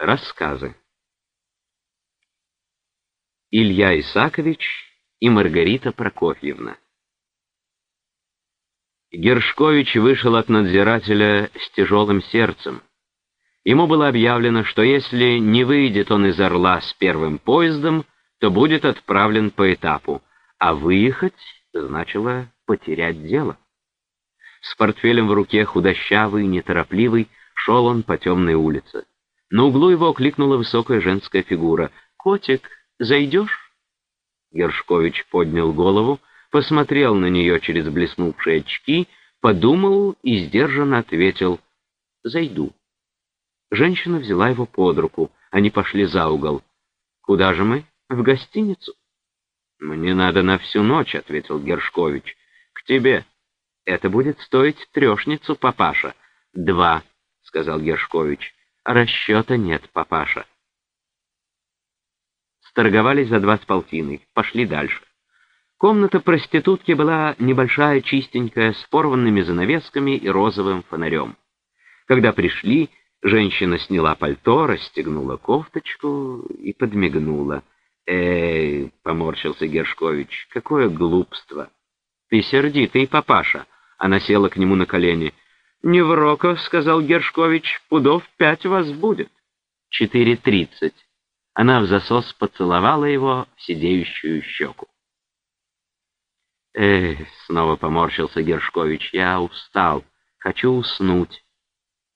Рассказы. Илья Исакович и Маргарита Прокофьевна. Гершкович вышел от надзирателя с тяжелым сердцем. Ему было объявлено, что если не выйдет он из Орла с первым поездом, то будет отправлен по этапу, а выехать значило потерять дело. С портфелем в руке, худощавый, неторопливый, шел он по темной улице. На углу его окликнула высокая женская фигура. «Котик, зайдешь?» Гершкович поднял голову, посмотрел на нее через блеснувшие очки, подумал и сдержанно ответил «Зайду». Женщина взяла его под руку, они пошли за угол. «Куда же мы? В гостиницу?» «Мне надо на всю ночь», — ответил Гершкович. «К тебе. Это будет стоить трешницу, папаша». «Два», — сказал Гершкович. Расчета нет, папаша. Сторговались за два с полтиной, пошли дальше. Комната проститутки была небольшая, чистенькая, с порванными занавесками и розовым фонарем. Когда пришли, женщина сняла пальто, расстегнула кофточку и подмигнула. «Эй!» — поморщился Гершкович. «Какое глупство!» «Ты сердитый, папаша!» Она села к нему на колени. «Не в роко», — сказал Гершкович, — «пудов пять вас будет». «Четыре тридцать». Она в засос поцеловала его в сидеющую щеку. «Эх», — снова поморщился Гершкович, — «я устал, хочу уснуть».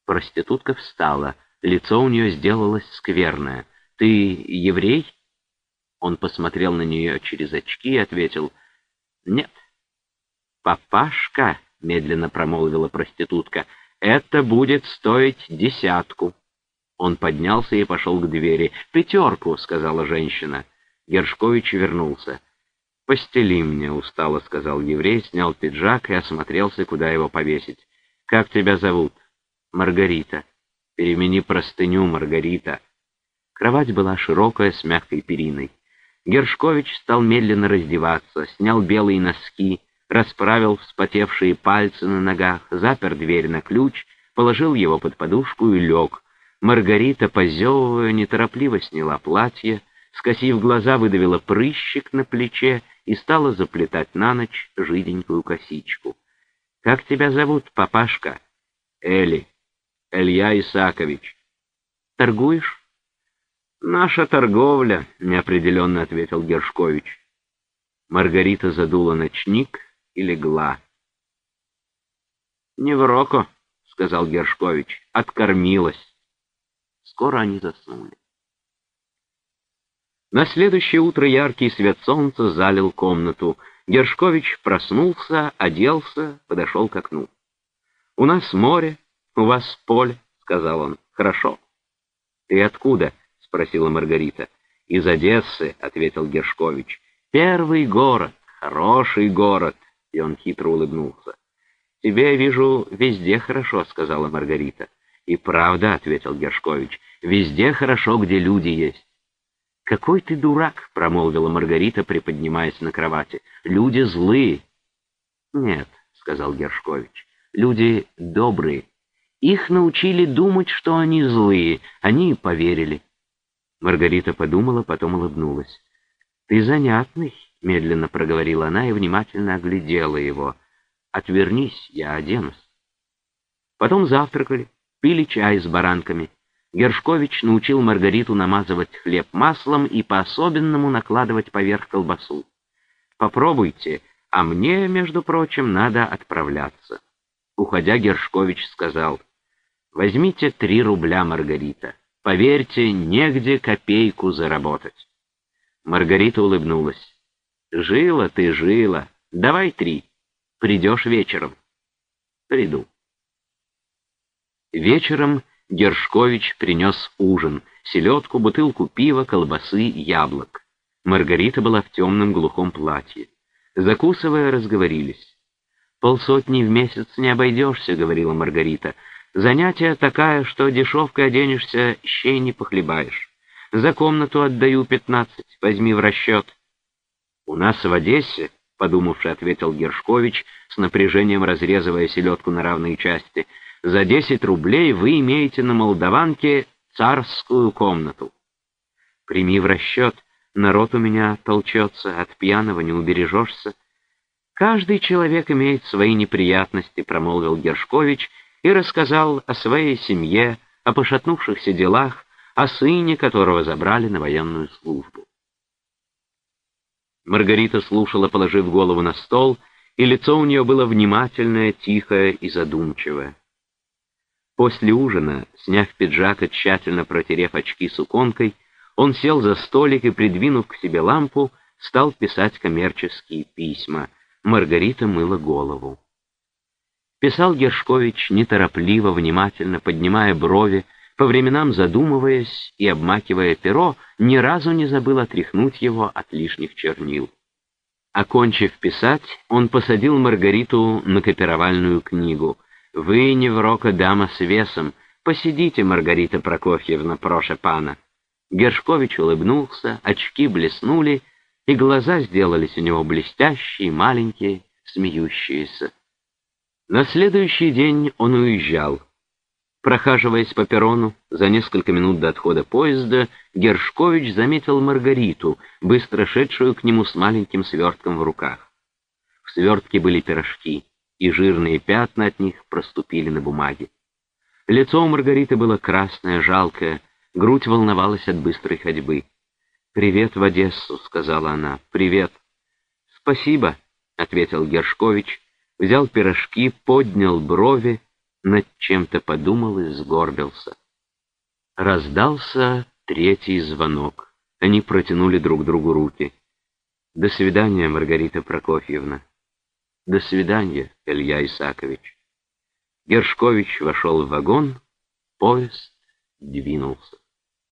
Проститутка встала, лицо у нее сделалось скверное. «Ты еврей?» Он посмотрел на нее через очки и ответил, «Нет». «Папашка», медленно промолвила проститутка. «Это будет стоить десятку». Он поднялся и пошел к двери. «Пятерку», — сказала женщина. Гершкович вернулся. «Постели мне», — устало сказал еврей, снял пиджак и осмотрелся, куда его повесить. «Как тебя зовут?» «Маргарита». «Перемени простыню, Маргарита». Кровать была широкая, с мягкой периной. Гершкович стал медленно раздеваться, снял белые носки, расправил вспотевшие пальцы на ногах, запер дверь на ключ, положил его под подушку и лег. Маргарита, позевывая, неторопливо сняла платье, скосив глаза, выдавила прыщик на плече и стала заплетать на ночь жиденькую косичку. «Как тебя зовут, папашка?» «Эли. Илья Исакович». «Торгуешь?» «Наша торговля», — неопределенно ответил Гершкович. Маргарита задула ночник и легла. «Не в роко», — сказал Гершкович, — «откормилась». Скоро они заснули. На следующее утро яркий свет солнца залил комнату. Гершкович проснулся, оделся, подошел к окну. «У нас море, у вас поле», — сказал он. «Хорошо». «Ты откуда?» — спросила Маргарита. «Из Одессы», — ответил Гершкович. «Первый город, хороший город и он хитро улыбнулся. «Тебе, я вижу, везде хорошо», — сказала Маргарита. «И правда», — ответил Гершкович, — «везде хорошо, где люди есть». «Какой ты дурак», — промолвила Маргарита, приподнимаясь на кровати. «Люди злые». «Нет», — сказал Гершкович, — «люди добрые. Их научили думать, что они злые, они поверили». Маргарита подумала, потом улыбнулась. «Ты занятный», Медленно проговорила она и внимательно оглядела его. «Отвернись, я оденусь». Потом завтракали, пили чай с баранками. Гершкович научил Маргариту намазывать хлеб маслом и по-особенному накладывать поверх колбасу. «Попробуйте, а мне, между прочим, надо отправляться». Уходя, Гершкович сказал, «Возьмите три рубля, Маргарита. Поверьте, негде копейку заработать». Маргарита улыбнулась. Жила ты, жила. Давай три. Придешь вечером. Приду. Вечером Гершкович принес ужин, селедку, бутылку пива, колбасы, яблок. Маргарита была в темном глухом платье. Закусывая, разговорились. «Полсотни в месяц не обойдешься», — говорила Маргарита. «Занятие такая, что дешевкой оденешься, щей не похлебаешь. За комнату отдаю пятнадцать, возьми в расчет». «У нас в Одессе», — подумавши, ответил Гершкович, с напряжением разрезывая селедку на равные части, «за десять рублей вы имеете на Молдаванке царскую комнату. Прими в расчет, народ у меня толчется, от пьяного не убережешься. Каждый человек имеет свои неприятности, промолвил Гершкович и рассказал о своей семье, о пошатнувшихся делах, о сыне, которого забрали на военную службу. Маргарита слушала, положив голову на стол, и лицо у нее было внимательное, тихое и задумчивое. После ужина, сняв пиджак и тщательно протерев очки суконкой, он сел за столик и, придвинув к себе лампу, стал писать коммерческие письма. Маргарита мыла голову. Писал Гершкович неторопливо, внимательно, поднимая брови, по временам задумываясь и обмакивая перо, ни разу не забыл отряхнуть его от лишних чернил. Окончив писать, он посадил Маргариту на копировальную книгу. «Вы, неврока дама с весом, посидите, Маргарита Прокофьевна, проша пана». Гершкович улыбнулся, очки блеснули, и глаза сделались у него блестящие, маленькие, смеющиеся. На следующий день он уезжал. Прохаживаясь по перрону, за несколько минут до отхода поезда, Гершкович заметил Маргариту, быстро шедшую к нему с маленьким свертком в руках. В свертке были пирожки, и жирные пятна от них проступили на бумаге. Лицо у Маргариты было красное, жалкое, грудь волновалась от быстрой ходьбы. «Привет в Одессу», — сказала она. «Привет». «Спасибо», — ответил Гершкович, взял пирожки, поднял брови, над чем-то подумал и сгорбился. Раздался третий звонок. Они протянули друг другу руки. «До свидания, Маргарита Прокофьевна». «До свидания, Илья Исакович». Гершкович вошел в вагон, поезд двинулся.